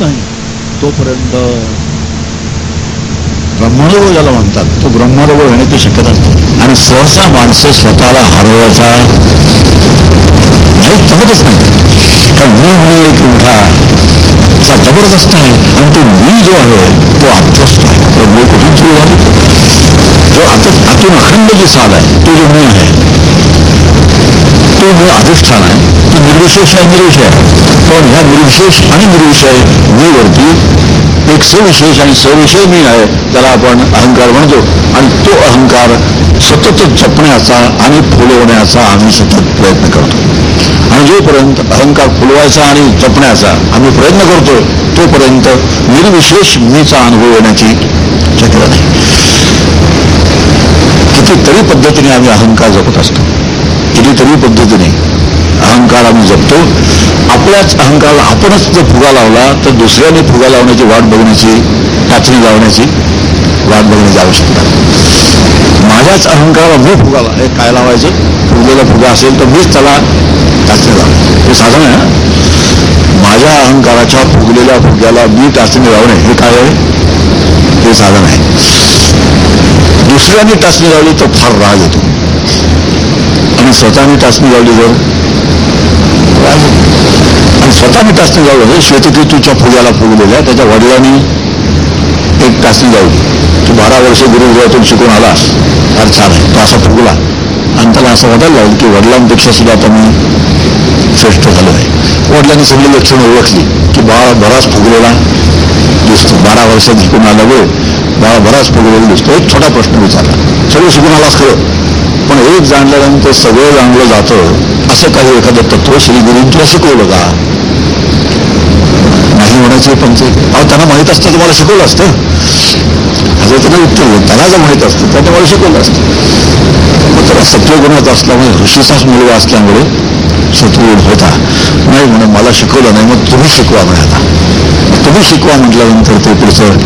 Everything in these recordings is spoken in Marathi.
नाही. तोपर्यंत ब्रह्मरोग ज्याला म्हणतात. तो ब्रह्मरोग येण्याची शक्यता असते आणि सहसा माणसं स्वतःला हरवायचा नाही जमतच नाही. कारण मी म्हणजे एक मोठा जबरदस्त आहे. आणि तो मी जो आहे तो अभ्यस्त आहे. तो मी कुठून सुरू झाली? जो आता आतून अखंड जी साध आहे तो जो मी आहे तो मूळ अधिष्ठान आहे. तो निर्विशेष आहे निर्विषय आहे. पण ह्या निर्विशेष आणि निर्विषय मी वरती एक सविशेष आणि सविषय मी आहे त्याला आपण अहंकार म्हणतो. आणि तो अहंकार सतत जपण्याचा आणि फुलवण्याचा आम्ही सतत प्रयत्न करतो. आणि जोपर्यंत अहंकार फुलवायचा आणि जपण्याचा आम्ही प्रयत्न करतो तोपर्यंत निर्विशेष मीचा अनुभव येण्याची शक्यता नाही. कितीतरी पद्धतीने आम्ही अहंकार जपत असतो. कितीतरी पद्धतीने अहंकार आम्ही जपतो. आपल्याच अहंकाराला आपणच जर फुगा लावला तर दुसऱ्याने फुगा लावण्याची वाट बघण्याची टाचणी लावण्याची वाट बघण्याची आवश्यकता माझ्याच अहंकाराला मी फुगाला हे काय लावायचं? फुगलेला फुगा असेल तर मीच त्याला टाचणी लावणे हे साधन आहे ना माझ्या अहंकाराच्या फुगलेल्या फुग्याला मी टाचणी लावणे हे काय आहे? हे साधन आहे. दुसऱ्याने टाचणी लावली तर फार राग येतो. आणि स्वतःने टाचणी लावली जर. आणि स्वतःने टाचणी लावलं श्वेतकेतूच्या फुग्याला फुगलेल्या त्याच्या वडिलांनी एक टाचणी लावली तू बारा वर्ष गुरुगृहातून शिकून आलास. फार छान आहे. तो असा फुगला. आणि त्याला असं वाटायला लागलं की वडिलांपेक्षा सुद्धा आता मी श्रेष्ठ झालो आहे. वडिलांनी सगळी लक्षणं ओळखली की बाळा बराच फुगलेला दिसतो. बारा वर्षात शिकून आला वेळ बाळा बराच फुगलेला दिसतो. एक छोटा प्रश्न विचारला. सगळं शिकून आलास खरं? पण एक जाणल्यानंतर सगळं जाणलं जातं. असं काही एखादं तत्व श्री तुला शिकवलं का? नाही म्हणायचे पण ते अहो त्यांना माहीत असतं तुम्हाला शिकवलं असतं. असं त्यांना उत्तर त्यांना जर माहीत असतं तर तुम्हाला शिकवलं असतं. मग त्याला सत्वगुणाचा असल्यामुळे ऋषीचाच मुलगा असल्यामुळे सत्वगुण होता. नाही म्हणून मला शिकवलं नाही मग तुम्ही शिकवा म्हणे आता. तुम्ही शिकवा म्हटल्यानंतर ते पुढचं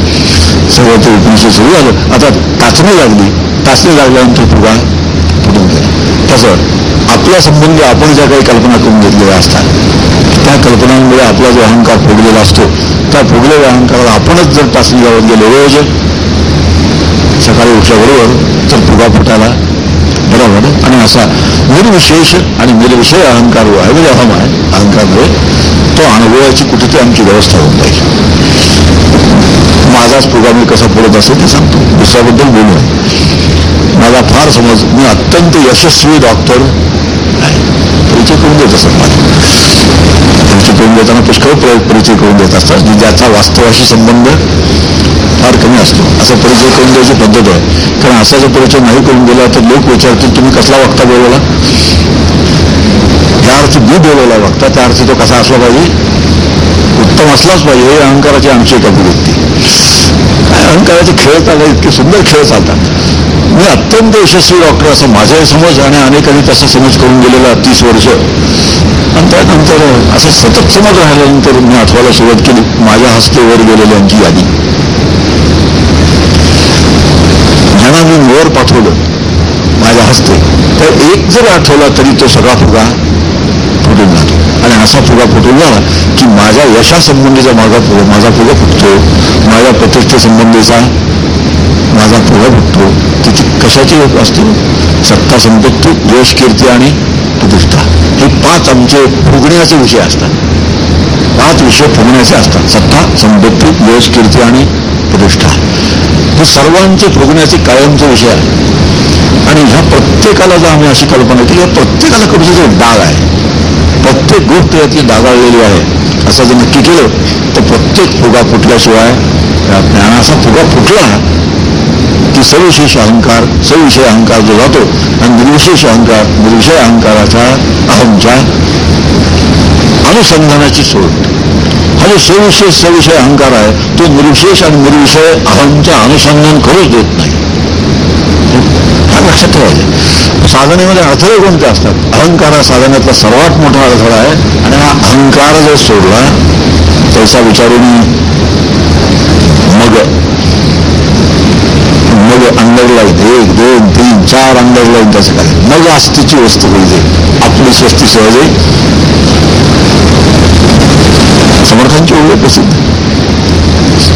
सगळं ते उपनिषद सुरू झालं. आता टाचणी लागली. टाचणी लागल्यानंतर पुढा फुटून गेला तसं आपल्या संबंधी आपण ज्या काही कल्पना करून घेतलेल्या असतात. त्या कल्पनांमुळे आपला जो अहंकार फुगलेला असतो त्या फुगलेल्या अहंकाराला आपणच जर टाचणी लावत गेलो रोज सकाळी उठल्याबरोबर तर फुगा फुटायला. बरोबर? आणि असा निर्विशेष आणि निर्विषय अहंकार जो आहे म्हणजे अहम आहे अहंकारमुळे तो अनुभवाची कुठेतरी आमची व्यवस्था होऊन जाईल. माझाच फुगा मी कसा फुलत असेल ते सांगतो. दुसऱ्याबद्दल बोलू आहे माझा फार समज मी अत्यंत यशस्वी डॉक्टर परिचय करून देत असत परिचय करून देताना पुष्कळ परिचय करून देत असतात म्हणजे ज्याचा वास्तवाशी संबंध फार कमी असतो. असा परिचय करून द्यायची पद्धत आहे. कारण असा जर परिचय नाही करून दिला तर लोक विचारतील तुम्ही कसला वक्ता बोलवला? त्या अर्थी मी बोलवला वक्ता त्या अर्थी तो कसा असला पाहिजे? उत्तम असलाच पाहिजे हे अहंकाराची आमची एक अभिव्यक्ती अहंकाराचे खेळ चालतात इतके सुंदर खेळ चालतात. मी अत्यंत यशस्वी डॉक्टर असं माझाही समज आणि अनेकांनी तसा समज करून गेलेला तीस वर्ष. आणि त्यानंतर असं सतत समज राहिल्यानंतर मी आठवायला सुरुवात केली. माझ्या हस्ते वर गेलेल्यांची यादी. ज्यांना मी वर पाठवलं माझ्या हस्ते तर एक जर आठवला तरी तो सगळा फुगा फुटून जातो. आणि असा फुगा फुटून झाला की माझ्या यशासंबंधीचा माझा फुगा माझा फुगा फुटतो. माझ्या प्रतिष्ठेसंबंधीचा माझा फुगा फुटतो. तिथे कशाची असते? सत्ता संपत्ती यश कीर्ती आणि प्रतिष्ठा. हे पाच आमचे फुगण्याचे विषय असतात. पाच विषय फुगण्याचे असतात. सत्ता संपत्ती यश कीर्ती आणि प्रतिष्ठा. हे सर्वांचे फुगण्याचे कायमचे विषय आहे आणि ह्या प्रत्येकाला जर आम्ही अशी कल्पना केली या प्रत्येकाला कधी जो डाग आहे. प्रत्येक गोष्ट यातली डागाळलेली आहे. असं जर नक्की केलं तर प्रत्येक फुगा फुटल्याशिवाय ज्ञानाचा फुगा फुटला की सविशेष अहंकार सविषय अहंकार जो जातो आणि निर्विशेष अहंकार निर्विषय अहंकाराच्या अहमच्या अनुसंधानाची सोड हा जो सविशेष सविषय अहंकार आहे तो निर्विशेष आणि निर्विषय अहमच्या अनुसंधान करूच देत नाही. फार लक्षात साधनेमध्ये अडथळे कोणते असतात? अहंकार हा साधण्यातला सर्वात मोठा अडथळा आहे. आणि हा अहंकार जर सोडला त्याचा विचारून मग मग अंडरलाईन एक दोन तीन चार अंडरलाईन त्याचं काय? मग आस्तीची वस्तू पाहिजे. आपली स्वस्ती सहजे. समर्थांची ओळख प्रसिद्ध.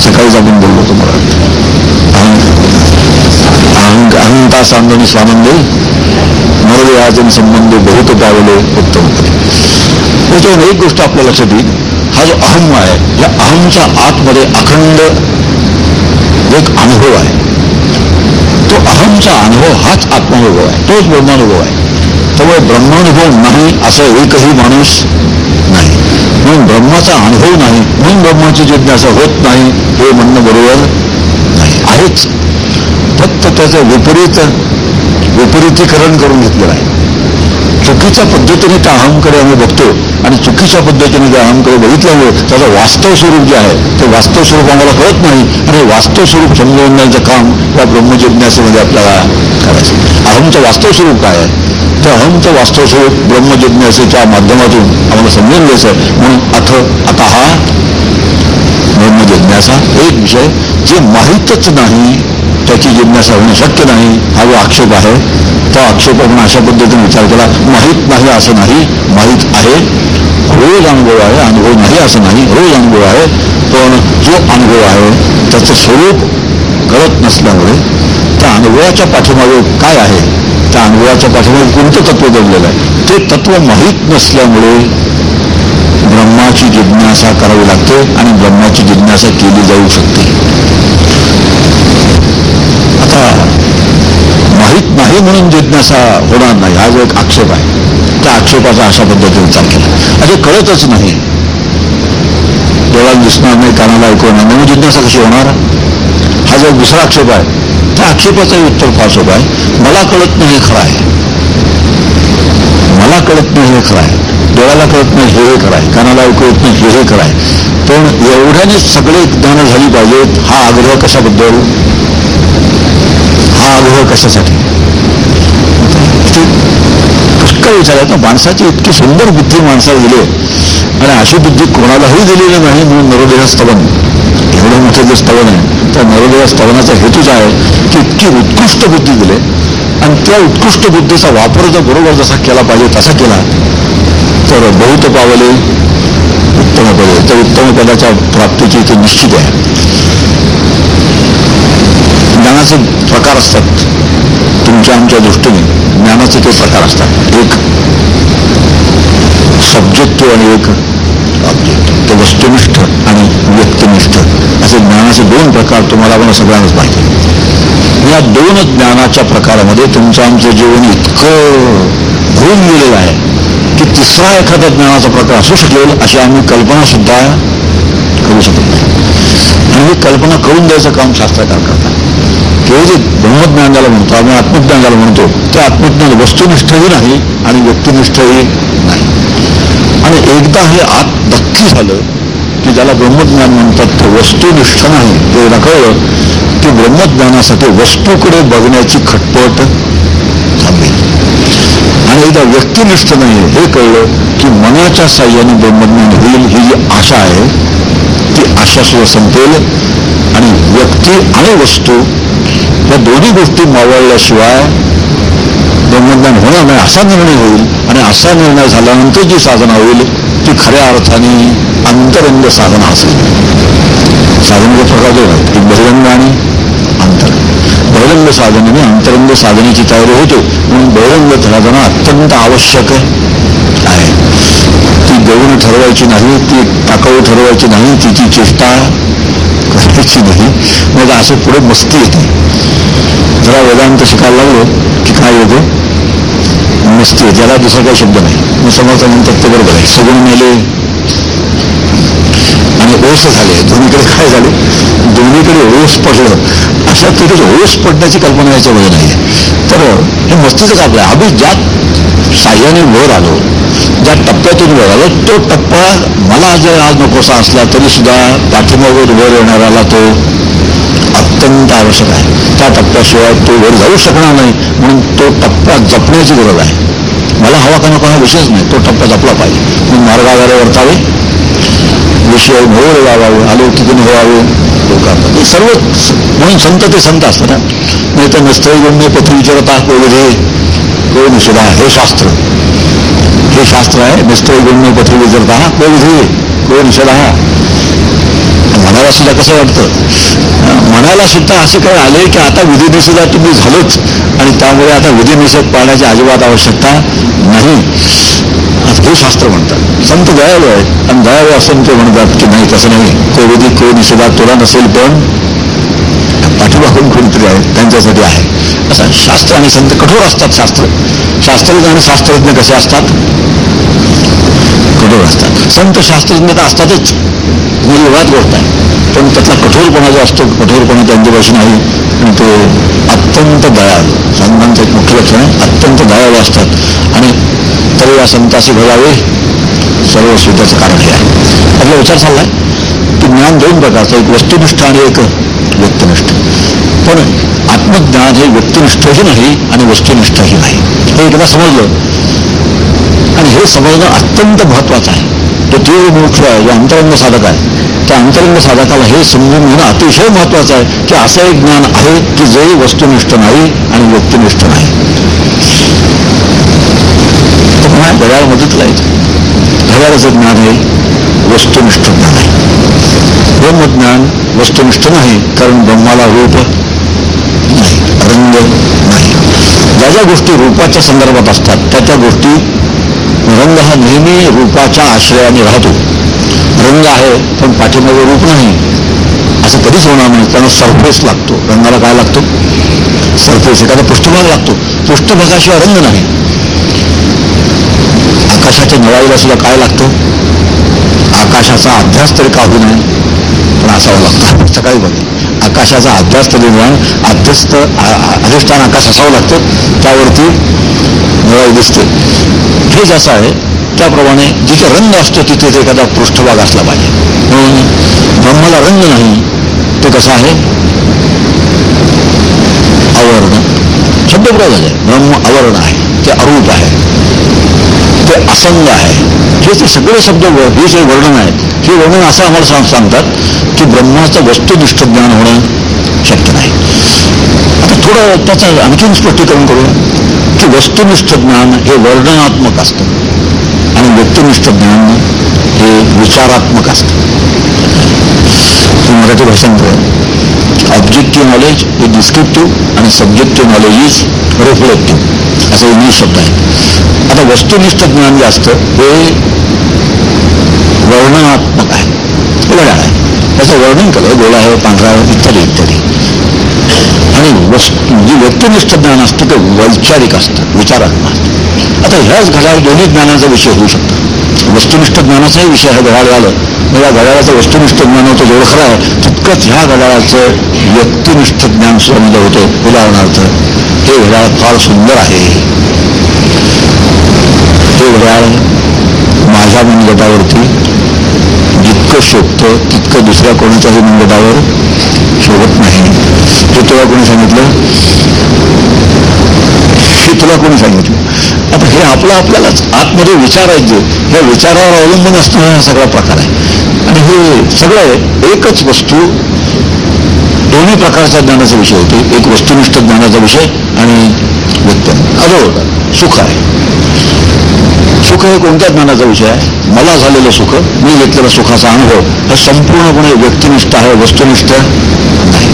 सकाळीच आपण बोललो तुम्हाला. अहंकार. अहंता सांगणी स्वानंदे नरदेहाजन संबंध बहुत पावले उत्तम. त्याच्यावर एक गोष्ट आपल्या लक्षात येईल. हा जो अहम आहे या अहमच्या आतमध्ये अखंड एक अनुभव आहे. तो अहमचा अनुभव हाच आत्मानुभव आहे. तोच ब्रह्मानुभव आहे. त्यामुळे ब्रह्मानुभव नाही असं एकही माणूस नाही. म्हणून ब्रह्माचा अनुभव नाही म्हणून ब्रह्माची जिज्ञासा होत नाही हे म्हणणं बरोबर नाही. आहेच. फक्त त्याचं विपरीत विपरीतीकरण करून घेतलेलं आहे. चुकीच्या पद्धतीने त्या अहमकडे आम्ही बघतो आणि चुकीच्या पद्धतीने त्या अहमकडे बघितल्यामुळे त्याचं वास्तव स्वरूप जे आहे ते वास्तव स्वरूप आम्हाला कळत नाही आणि वास्तव स्वरूप समजवण्याचं काम या ब्रह्मजिज्ञासेमध्ये आपल्याला करायचं अहमचं वास्तव स्वरूप काय आहे? तर अहमचं वास्तव स्वरूप ब्रह्मजिज्ञासेच्या माध्यमातून आम्हाला समजून घ्यायचं म्हणून अथ आता हा ब्रह्मजिज्ञासा एक विषय जे माहीतच नाही त्याची जिज्ञासा होणं शक्य नाही हा जो आक्षेप आहे तो आक्षेप आपण अशा पद्धतीने विचार केला माहीत नाही असं नाही माहीत आहे. रोज अनुभव आहे अनुभव नाही असं नाही रोज अनुभव आहे पण जो अनुभव आहे त्याचं स्वरूप कळत नसल्यामुळे त्या अनुभवाच्या पाठीमागे काय आहे? त्या अनुभवाच्या पाठीमागे कोणतं तत्व दडलेलं आहे? ते तत्व माहीत नसल्यामुळे ब्रह्माची जिज्ञासा करावी लागते आणि ब्रह्माची जिज्ञासा केली जाऊ शकते. आता माहीत नाही म्हणून जिज्ञासा होणार नाही. हा जो एक आक्षेप आहे त्या आक्षेपाचा अशा पद्धतीने विचार केला. असे कळतच नाही. डोळ्यात दिसणार नाही कानाला ऐकू नाही. म्हणून जिज्ञासा कशी होणार? हा जो दुसरा आक्षेप आहे त्या आक्षेपाचंही उत्तर फार सोपं आहे. मला कळत नाही हे खरं आहे. मला कळत नाही हे खरं आहे. डोळ्याला कळत नाही हे हे कानाला कळत नाही हे हे पण एवढ्याने सगळे ज्ञान झाली पाहिजेत हा आग्रह कशाबद्दल? हा आग्रह कशासाठी? पुष्कळ विचारायचं माणसाची इतकी सुंदर बुद्धी माणसाला दिली आणि अशी बुद्धी कोणालाही दिलेली नाही म्हणून नरोदेह स्तवन. एवढं मोठं जे स्तवन आहे त्या नरोदेह स्तवनाचा हेतूच आहे? की इतकी उत्कृष्ट बुद्धी दिली. आणि त्या उत्कृष्ट बुद्धीचा वापर जर बरोबर जसा केला पाहिजे तसा केला. तर बहुत पावले उत्तम पद तर उत्तम पदाच्या प्राप्तीची इथे निश्चित आहे. ज्ञानाचे प्रकार असतात तुमच्या आमच्या दृष्टीने ज्ञानाचे ते प्रकार असतात. एक सब्जेक्टिव्ह आणि एक ते वस्तुनिष्ठ आणि व्यक्तिनिष्ठ असे ज्ञानाचे दोन प्रकार तुम्हाला आपण सगळ्यांनाच माहिती या दोन ज्ञानाच्या प्रकारामध्ये तुमचं आमचं जीवन इतकं होऊन गेलेलं आहे की तिसरा एखादा ज्ञानाचा प्रकार असू शकेल अशी आम्ही कल्पना सुद्धा करू शकत नाही. आणि ही कल्पना करून द्यायचं काम शास्त्रकार करतात. किंवा जे ब्रह्मज्ञान ज्याला म्हणतो आम्ही आत्मज्ञान ज्याला म्हणतो ते आत्मज्ञान वस्तुनिष्ठही नाही आणि व्यक्तिनिष्ठही नाही. आणि एकदा हे आत नक्की झालं की ज्याला ब्रह्मज्ञान म्हणतात ते वस्तुनिष्ठ नाही ते कळलं की ब्रह्मज्ञानासाठी वस्तूकडे बघण्याची खटपट थांबली. आणि एकदा व्यक्तिनिष्ठ नाही हे कळलं की मनाच्या साह्याने ब्रह्मज्ञान होईल ही जी आशा आहे ती आशा सुद्धा संपेल आणि व्यक्ती आणि वस्तू या दोन्ही गोष्टी मावळल्याशिवाय ब्रह्मज्ञान होणार नाही असा निर्णय होईल. आणि असा निर्णय झाल्यानंतर जी साधना होईल ती खऱ्या अर्थाने अंतरंग साधना असेल. साधनेचे प्रकार एक बहिरंग आणि अंतर. बहिरंग साधनेने अंतरंग साधनेची तयारी होते. म्हणून बहिरंग साधना अत्यंत आवश्यक आहे. ती देऊन ठरवायची नाही ती टाकाऊ ठरवायची नाही तिची चेष्टा करायची नाही. मग असं पुढे मस्ती येते. जरा वेदांत शिकायला लागलो की काय येते? मस्ती येते. याला दुसरा काही शब्द नाही. मग समर्थ म्हणतात ते बरोबर आहे. सगुण मेले. आणि ओस झाले. दोन्हीकडे काय झाले? दोन्हीकडे ओस पडलं. अशा तिथे ओस पडण्याची कल्पना याच्यामध्ये नाही तर हे मस्तीचं आपलं आहे. आम्ही ज्या साह्याने वर आलो. ज्या टप्प्यातून वर आलो तो टप्पा मला जर आज नकोसा असला तरी सुद्धा पाठीमागून वर येणाऱ्याला तो अत्यंत आवश्यक आहे. त्या टप्प्याशिवाय तो वर जाऊ शकणार नाही. म्हणून तो टप्पा जपण्याची गरज आहे. मला हवा का नको हा विषयच नाही. तो टप्पा जपला पाहिजे. मी मार्गावर वर्तावे. विषय मोर लावावे तिथून व लोकांना सर्व म्हणून संत ते संत असतं ना. नाही तर नसतं गुण्य पृथ्वी विचारता कोई कोण हे शास्त्र। हे शास्त्र आहे निष्ठय गुण पथरी विजरता को विधी को निषेधा मनाला सुद्धा कसं वाटतं? मनाला सुद्धा असं काही आले की आता विधी निषेधा तुम्ही झालोच आणि त्यामुळे आता विधी निषेध पाळण्याची अजिबात आवश्यकता नाही. हे शास्त्र म्हणतात. संत दयाळू आहेत. आणि दयाळू असं ते म्हणतात की नाही तसं नाही. को विधी को निषेधात तुला नसेल पण पाठीमागून कोणतरी आहेत त्यांच्यासाठी आहे. असं शास्त्र आणि संत कठोर असतात शास्त्र. शास्त्रज्ञ आणि शास्त्रज्ञ कसे असतात? कठोर असतात. संत शास्त्रज्ञ तर असतातच. वाद गोष्ट आहे पण त्यातला कठोरपणा जो असतो कठोरपणा त्यांच्यापासून नाही. आणि ते अत्यंत दयाळू. संतांचं एक मुख्य लक्षण आहे अत्यंत दयाळू असतात. आणि तरी या संताशी घडावे सर्व स्वीताचं कारण हे आहे. आपला विचार चाललाय? ज्ञान दोन प्रकारचं एक वस्तुनिष्ठ आणि एक व्यक्तिनिष्ठ. पण आत्मज्ञान हे व्यक्तिनिष्ठही नाही आणि वस्तुनिष्ठही नाही. हे एकदा समजलं. आणि हे समजणं अत्यंत महत्वाचं आहे. तो तीव्र मोक्ष आहे जो अंतरंग साधक आहे त्या अंतरंग साधकाला हे समजून घेणं अतिशय महत्वाचं आहे की असं एक ज्ञान आहे की जे वस्तुनिष्ठ नाही आणि व्यक्तिनिष्ठ नाही. तर मला घड्याळ मदत लायचं व्यवहाराचं ज्ञान आहे वस्तुनिष्ठ ज्ञान आहे. ब्रह्मज्ञान वस्तुनिष्ठ नाही कारण ब्रह्माला रूप नाही रंग नाही. ज्या ज्या गोष्टी रूपाच्या संदर्भात असतात त्या त्या गोष्टी रंग हा नेहमी रूपाच्या आश्रयाने राहतो. रंग आहे पण पाठीमागे रूप नाही. असं कधीच होणार नाही त्यांना सरफेस लागतो. रंगाला काय लागतो? सरफेस एखादा पृष्ठभाग लागतो. पृष्ठभागाशिवाय रंग नाही. आकाशाच्या नळाईला सुद्धा काय लागतं? आकाशाचा अभ्यास तरी का होऊ नये पण असावा लागतो. सकाळी बघ आकाशाचा अभ्यास तरी नाही अध्यस्त अधिष्ठान आकाश असावं लागतं. त्यावरती नळाई दिसते. हे जसं आहे त्याप्रमाणे जिथे रंग असतो तिथे ते एखादा पृष्ठभाग असला पाहिजे. म्हणून ब्रह्माला रंग नाही ते कसं आहे? आवरण. शब्दप्रयोग आहे ब्रह्म आवरण आहे. ते अरूप आहे. ते असंग आहे हे ते सगळे शब्द हे जे वर्णन आहेत हे वर्णन असं आम्हाला सांग सांगतात की ब्रह्माचं वस्तुनिष्ठ ज्ञान होणं शक्य नाही. आता थोडं त्याचं आणखीन स्पष्टीकरण करू की वस्तुनिष्ठ ज्ञान हे वर्णनात्मक असतं आणि व्यक्तिनिष्ठ ज्ञान हे विचारात्मक असतं. मराठी भाषांतर ऑब्जेक्टिव्ह नॉलेज हे डिस्क्रिप्टिव्ह आणि सब्जेक्टिव्ह नॉलेज इज रिफ्लेक्टिव्ह असा इंग्लिश शब्द आहे. आता वस्तुनिष्ठ ज्ञान जे असतं हे वर्णनात्मक आहे. घड्याळ आहे? त्याचं वर्णन केलं गोळा आहे पांढरा इत्यादी इत्यादी. आणि वस्तू जे व्यक्तिनिष्ठ ज्ञान असतं ते वैचारिक असतं विचारात्मक असतं. आता ह्याच घड्याळ दोन्ही ज्ञानाचा विषय होऊ शकतो. वस्तुनिष्ठ ज्ञानाचाही विषय हा घड्याळ झालं मग या घड्याळाचं वस्तुनिष्ठ ज्ञान होतं जेवढं खरं आहे तितकंच ह्या घड्याळाचं व्यक्तिनिष्ठ ज्ञान सुद्धा होतं. उदाहरणार्थ हे घड्याळ फार सुंदर आहे. ते घड्याळ माझ्या मनगटावरती जितकं शोभतं तितकं दुसऱ्या कोणाच्याही मनगटावर शोभत नाही. हे तुला कोणी सांगितलं? हे तुला कोणी सांगितलं? आता हे आपलं आपल्यालाच आतमध्ये विचार आहेत जे. ह्या विचारावर अवलंबून असणं हा सगळा प्रकार आहे. आणि हे सगळं एकच वस्तू दोन्ही प्रकारच्या ज्ञानाचा विषय होते. एक वस्तुनिष्ठ ज्ञानाचा विषय आणि व्यक्त अजो सुख आहे. सुख हे कोणत्या ज्ञानाचा विषय आहे. मला झालेलं सुख मी घेतलेला सुखाचा अनुभव हा संपूर्णपणे व्यक्तिनिष्ठ आहे वस्तुनिष्ठ नाही.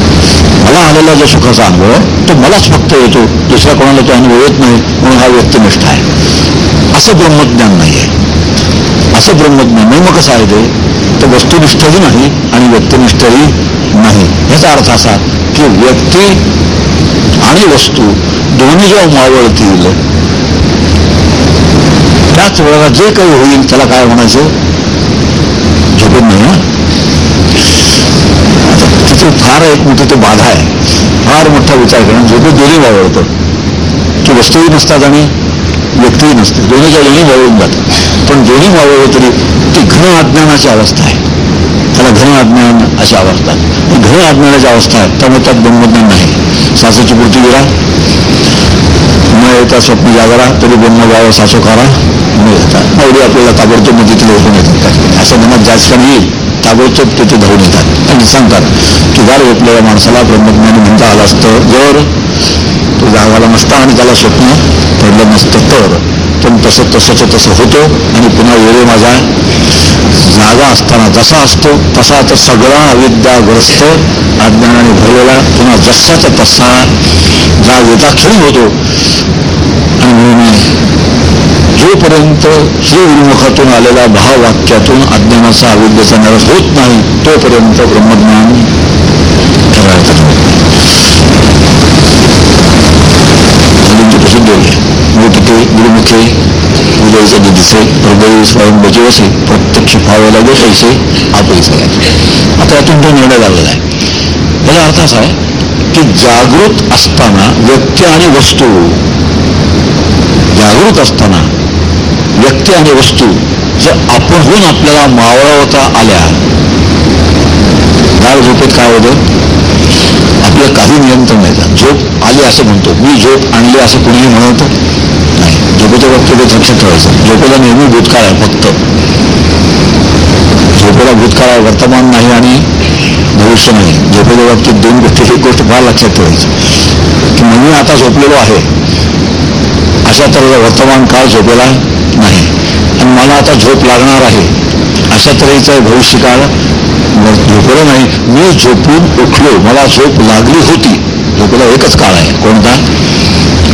मला आलेला जो सुखाचा अनुभव आहे तो मलाच फक्त येतो दुसऱ्या कोणाला तो अनुभव येत नाही म्हणून हा व्यक्तिनिष्ठ आहे. असं ब्रह्मज्ञान नाही आहे. असं ब्रह्मज्ञान नाही मग कसं आहे ते? तर वस्तुनिष्ठही नाही आणि व्यक्तिनिष्ठही नाही. याचा अर्थ असा की व्यक्ती आणि वस्तू दोन्ही जेव्हा मावळतील त्याच वेळेला जे काही होईल त्याला काय म्हणायचं? झोपून नाही ना तिथे फार एक मोठी तो बाधा आहे. फार मोठा विचार करणं. झोपून दोन्ही वावळतं की वस्तूही नसतात आणि व्यक्तीही नसते दोन्हीच्या दोन्ही वावळून जातात. पण दोन्ही वावळलं तरी ती घन अज्ञानाची अवस्था आहे. त्याला घन अज्ञान अशी अवस्था घन अज्ञानाची अवस्था आहे. त्यामुळे त्यात ब्रह्मज्ञान नाही. सासूची पूर्ती विरा. न येता स्वप्न जागरा तरी ब्रह्म सासो करा न येता. एवढी आपल्याला ताबडतोब तिथे ओळखून येतात असं मनात जास्त येईल. ताबडतोब तिथे धावून येतात. आणि सांगतात की गाड ओपलेल्या माणसाला ब्रह्मज्ञानी म्हणता आलं असतं जर तो जागाला नसता आणि त्याला स्वप्न पडलं नसतं तर पण तसं तसंच तसं होतं आणि पुन्हा वेळे माझा जागा असताना जसा असतो तसा तर सगळा अविद्याग्रस्त अज्ञानाने भरलेला पुन्हा जसाचा तसा जागेचा क्षण होतो. आणि म्हणून जोपर्यंत श्रीविमुखातून आलेल्या भाववाक्यातून अज्ञानाचा अविद्याचा निरस होत नाही तोपर्यंत ब्रह्मज्ञान करायचं मुलींची प्रसिद्ध मोठे गुरुमुखे उदयचे हृदय स्वयं असे प्रत्यक्ष फावे लागे पैसे आपैसे आता यातून तो निर्णय झालेला आहे. त्याचा अर्थ असा आहे की जागृत असताना व्यक्ती आणि वस्तू जागृत असताना व्यक्ती आणि वस्तू जर आपणहून आपल्याला मावळवता आल्या गाळ झोपेत काय होतं? आपलं काही नियंत्रण नाही. झोप आली असं म्हणतो. मी झोप आणली असं कुणीही म्हणत नाही. झोपेच्या बाबतीत लक्षात ठेवायचं. झोपेला नेहमी भूतकाळ आहे फक्त. झोपेला भूतकाळ आहे वर्तमान नाही आणि भविष्य नाही. झोपेच्या बाबतीत दोन गोष्टी एक गोष्ट फार लक्षात ठेवायची. की मी आता झोपलेलो आहे. अशा तऱ्हेचा वर्तमान काळ झोपेला नाही. आणि मला आता झोप लागणार आहे. अशा तऱ्हेचा भविष्यकाळ झोपलं नाही. मी झोपून उठलो. मला झोप लागली होती. झोपेला एकच काळ आहे. कोणता?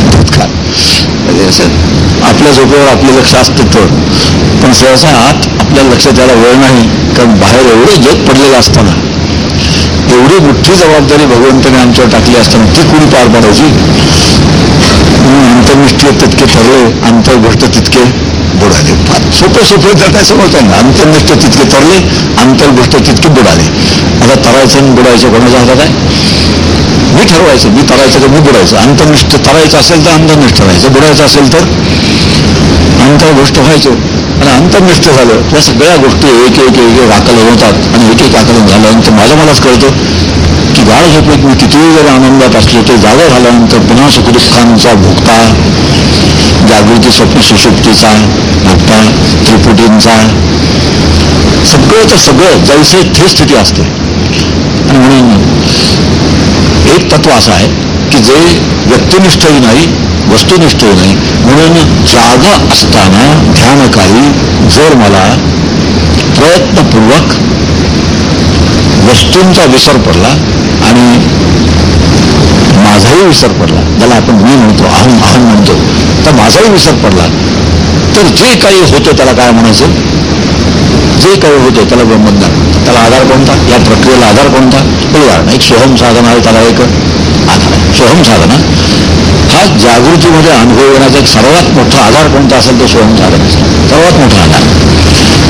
म्हणजे आपल्या झोपेवर आपले लक्ष असतं तर पण सहसा आत आपल्या लक्षात त्याला वेळ नाही कारण बाहेर एवढं जग पडलेलं असताना. एवढी मोठी जबाबदारी भगवंताने आमच्यावर टाकली असताना ती कुणी पार पाडायची? अंतर्निष्ठीय तितके ठरले अंतर्गोष्ट तितके बुडाले. सोपं सोपं तर काय आहे ना अंतर्निष्ठ तितके तरले अंतर्गोष्ट तितके बुडाले. आता तरायचं बुडायचं कोणाच्या हातात आहे? मी ठरवायचं मी तरायचं तर मी बुडायचं? अंतर्निष्ठ तरायचं असेल तर अंतर्निष्ठ राहायचं बुडायचं असेल तर अंतर्गोष्ट व्हायचं. आणि अंतर्निष्ठ झालं त्या सगळ्या गोष्टी एक एक एक एक आकलन होतात. आणि एक एक आकलन झाल्यानंतर माझं मलाच कळतं की गाळ झोपेत मी कितीही जरी आनंदात असले ते जागा झाल्यानंतर पुन्हा सुखदुःखांचा भोगता जागृती स्वप्न सुशुक्तीचा भोगता त्रिपुटींचा. सगळंच सगळं जैसे थे स्थिती असते. आणि म्हणून एक तत्व असं आहे की जे व्यक्तिनिष्ठही नाही वस्तुनिष्ठही नाही. म्हणून जागा असताना ध्यानकाळी जर मला प्रयत्नपूर्वक वस्तूंचा विसर पडला आणि माझाही विसर पडला ज्याला आपण मी म्हणतो अहम अहम म्हणतो तर माझाही विसर पडला तर जे काही होतं त्याला काय म्हणायचं? जे काही होतं त्याला ब्रह्मज्ञान त्याला आधार कोणता? या प्रक्रियेला आधार कोणता? उदाहरण एक सोहम साधना आहे त्याला एक. आधार. आहे सोहम साधना. हा जागृतीमध्ये अनुभव येण्याचा एक सर्वात मोठा आधार कोणता असेल तो सोहम साधनाचा. सर्वात मोठा आधार.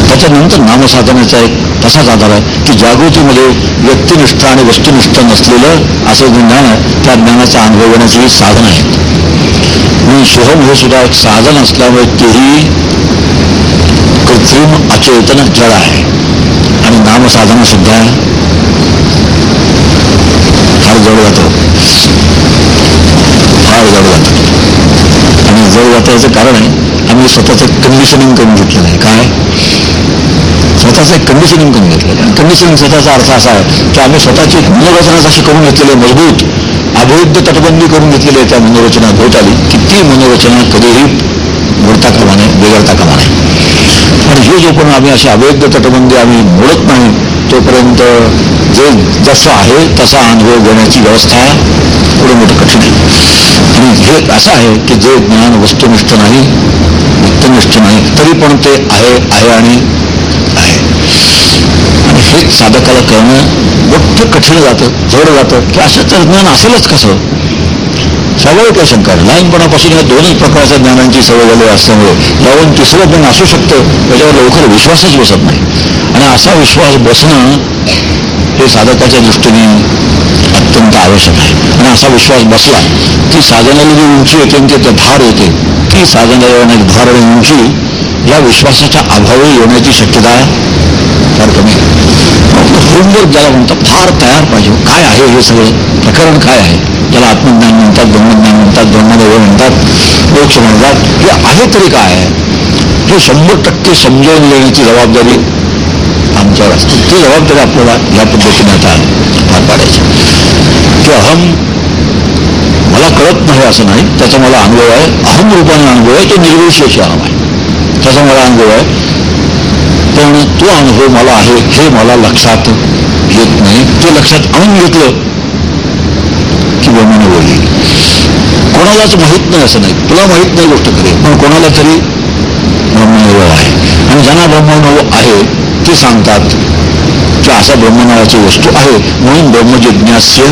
त्याच्यानंतर नामसाधनाचा एक तसाच आधार आहे की जागृतीमध्ये व्यक्तिनिष्ठ आणि वस्तुनिष्ठ नसलेलं असं जे ज्ञान आहे त्या ज्ञानाचा अनुभव येण्याची साधन आहेत. म्हणून सोहम हे सुद्धा एक साधन असल्यामुळे तेही कृत्रिम अचेतन जड आहे. आणि नामसाधना सुद्धा फार जड जातं. फार जड जातं. आणि जड जातं याचं कारण आहे आम्ही स्वतःचं कंडिशनिंग करून घेतलेलं आहे. काय? स्वतःचं एक कंडिशनिंग करून घेतलेलं आहे. कंडिशनिंग स्वतःचा अर्थ असा आहे की आम्ही स्वतःची एक मनोरचनाच अशी करून घेतलेली आहे मजबूत. अवैध तटबंदी करून घेतलेली आहे त्या मनोरचना होत आली की ती मनोरचना कधीही मोडता कामा नये बिघडता कामा नये. आणि हे जोपर्यंत पण आम्ही अशी अवैध तटबंदी आम्ही मोडत नाही तोपर्यंत जे जसं आहे तसा अनुभव घेण्याची व्यवस्था पुढे मोठं कठीण आहे. आणि हे असं आहे की जे ज्ञान वस्तुनिष्ठ नाही व्यक्तिनिष्ठ नाही तरी पण ते आहे आहे आणि आहे. आणि हे साधकाला करणं मोठं कठीण जातं जड जातं. की असं तर ज्ञान असेलच कसं? सवय का शंकर? लहानपणापासून या दोन्ही प्रकारच्या ज्ञानांची सवय झाली असल्यामुळे लावून तिसरं ज्ञान असू शकतं त्याच्यावर लवकर विश्वासच बसत नाही. आणि असा विश्वास बसणं हे साधकाच्या दृष्टीने अत्यंत आवश्यक आहे. आणि असा विश्वास बसला की साधनाला जी उंची येते आणि ते धार येते ती साधनाला येण्याची धार आणि उंची या विश्वासाच्या अभावी येण्याची शक्यता फार कमी होमवर्क ज्याला म्हणतात फार तयार पाहिजे. काय आहे हे सगळं? प्रकरण काय आहे? ज्याला आत्मज्ञान म्हणतात ब्रह्मज्ञान म्हणतात ब्रह्मदेव म्हणतात मोक्ष म्हणतात हे आहे तरी काय? आहे हे शंभर टक्के समजावून घेण्याची जबाबदारी आमच्यावर असते. ती जबाबदारी आपल्याला या पद्धतीने आता पार पाडायची. की अहम मला कळत नाही असं नाही. त्याचा मला अनुभव आहे. अहम रूपाने अनुभव आहे. तो निर्विशेष अहम आहे. त्याचा मला अनुभव आहे. पण तो अनुभव मला आहे हे मला लक्षात येत नाही. ते लक्षात आणून घेतलं की ब्रह्माने बोलली. कोणालाच माहीत नाही असं नाही. तुला माहीत नाही गोष्ट खरी. पण कोणाला तरी ब्रह्मनव आहे. आणि ज्यांना ब्रह्मनव आहे ते सांगतात की असा ब्रह्मनावाची वस्तू आहे म्हणून ब्रह्मजिज्ञास्य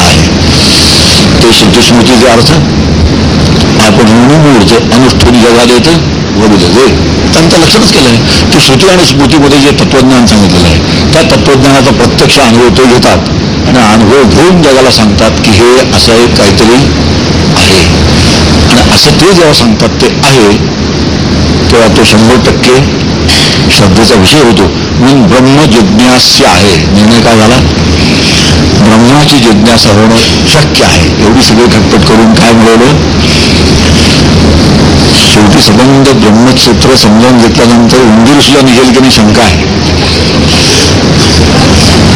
आहे. ते सिद्धस्मृतीचे अर्थ आपण म्हणून मूळचे अनुष्ठून जगात येतं. बघितलं जे त्यांचं लक्षातच केलं आहे की श्रुती आणि स्मृतीमध्ये जे तत्वज्ञान सांगितलेलं आहे त्या तत्वज्ञानाचा प्रत्यक्ष अनुभव ते घेतात. आणि अनुभव घेऊन जगाला सांगतात की हे असं एक काहीतरी आहे. आणि असं ते जेव्हा सांगतात ते आहे तेव्हा तो शंभर टक्के श्रद्धेचा विषय होतो. म्हणून ब्रह्म जिज्ञास्य आहे. निर्णय काय झाला? ब्रह्माची जिज्ञासा होणं शक्य आहे. एवढी सगळी खटपट करून काय मिळवलं? शेवटी सदानंद ब्रह्मक्षेत्र समजावून घेतल्यानंतर उंदीर सुद्धा निघेल की नाही शंका आहे.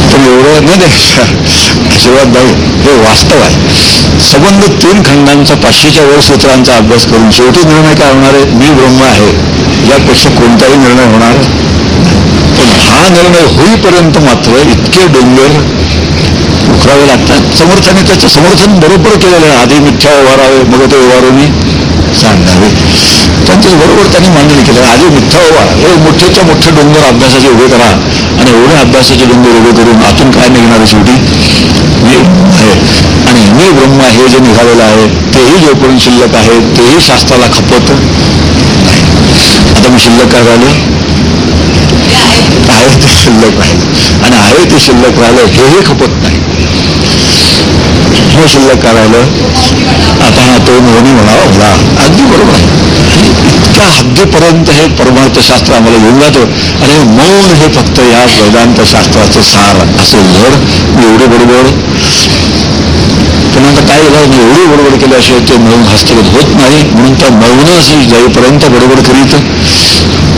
पण एवढं नाही आशीर्वाद हे वास्तव आहे. संबंध तीन खंडांचा पाचशेच्या वर सूत्रांचा अभ्यास करून शेवटी निर्णय काय होणार आहे? मी ब्रह्म आहे. यापेक्षा कोणताही निर्णय होणार? पण हा निर्णय होईपर्यंत मात्र इतके डोंगर उखरावे लागतात. समर्थाने त्याचं समर्थन बरोबर केलेलं आहे. आधी मिथ्या उभारावे मग ते उभारून सांगावे. त्यांचे बरोबर त्यांनी मांडणी केलं. आधी मिथ्या होवा हे मोठेच्या मोठे डोंगर अभ्यासाचे उभे करा. आणि एवढे अभ्यासाचे डोंगर उभे करून आतून काय निघणार आहे शेवटी? मी आहे. आणि मी ब्रह्म हे जे निघालेलं आहे तेही जोपर्यंत शिल्लक आहे तेही शास्त्राला खपत नाही. आता मी शिल्लक काय राहिलं? आहे ते शिल्लक राहिलं आणि आहे ते शिल्लक राहिलं हेही खपत नाही. हे शिल्लक काय राहिलं आता हा तो मोहनी म्हणावा भला अगदी बरोबर आहे इतक्या हद्दीपर्यंत हे परमार्थशास्त्र आम्हाला घेऊन जातं आणि मौन हे फक्त या वेदांत शास्त्राचं सार असेल जर मी एवढे बरोबर पण आता काय झालं एवढी बरोबर केल्याशिवाय ते मौन हस्तगत होत नाही म्हणून त्या मौनास जाईपर्यंत बडबड करीत